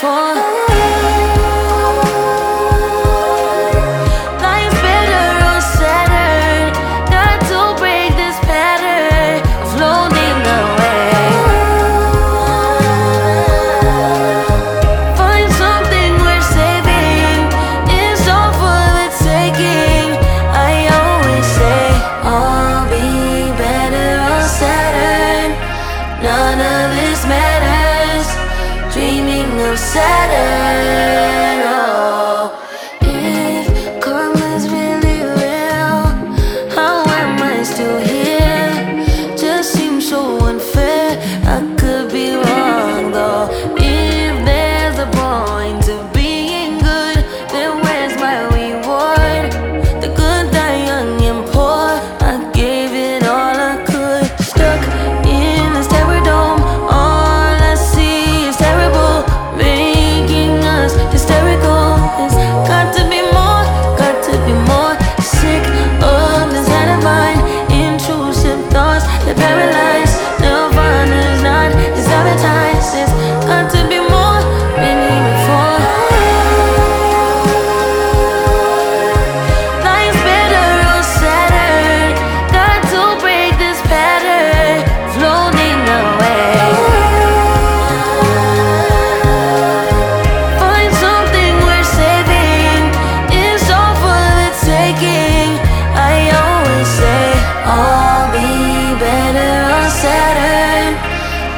for said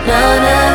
No, no.